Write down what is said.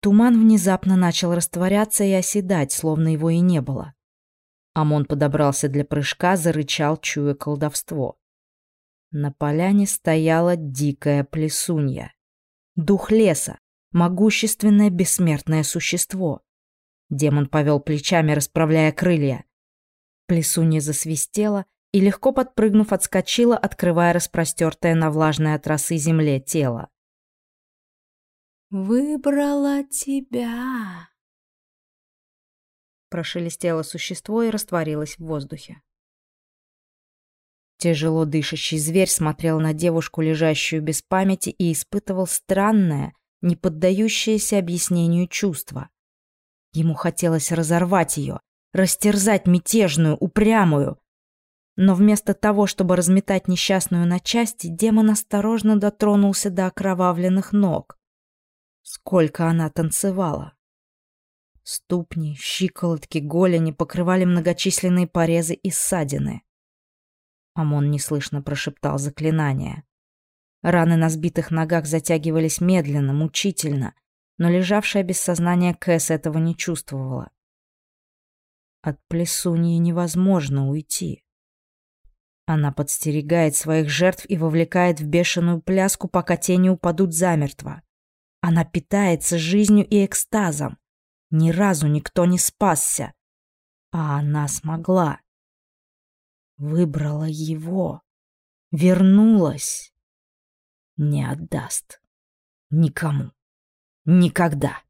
Туман внезапно начал растворяться и оседать, словно его и не было. Амон подобрался для прыжка, зарычал, чуя колдовство. На поляне стояла дикая плесунья. Дух леса, могущественное бессмертное существо. Демон повел плечами, расправляя крылья. Плесунья засвистела и, легко подпрыгнув, отскочила, открывая распростертое на влажной от росы земле тело. «Выбрала тебя!» Прошелестело существо и растворилось в воздухе. Тяжело дышащий зверь смотрел на девушку, лежащую без памяти, и испытывал странное, не поддающееся объяснению чувство. Ему хотелось разорвать ее, растерзать мятежную, упрямую. Но вместо того, чтобы разметать несчастную на части, демон осторожно дотронулся до окровавленных ног. Сколько она танцевала! Ступни, щиколотки, голени покрывали многочисленные порезы и ссадины. Амон неслышно прошептал заклинание. Раны на сбитых ногах затягивались медленно, мучительно, но лежавшая без сознания Кэс этого не чувствовала. От плесуньи невозможно уйти. Она подстерегает своих жертв и вовлекает в бешеную пляску, пока тени упадут замертво. Она питается жизнью и экстазом. Ни разу никто не спасся. А она смогла. Выбрала его. Вернулась. Не отдаст. Никому. Никогда.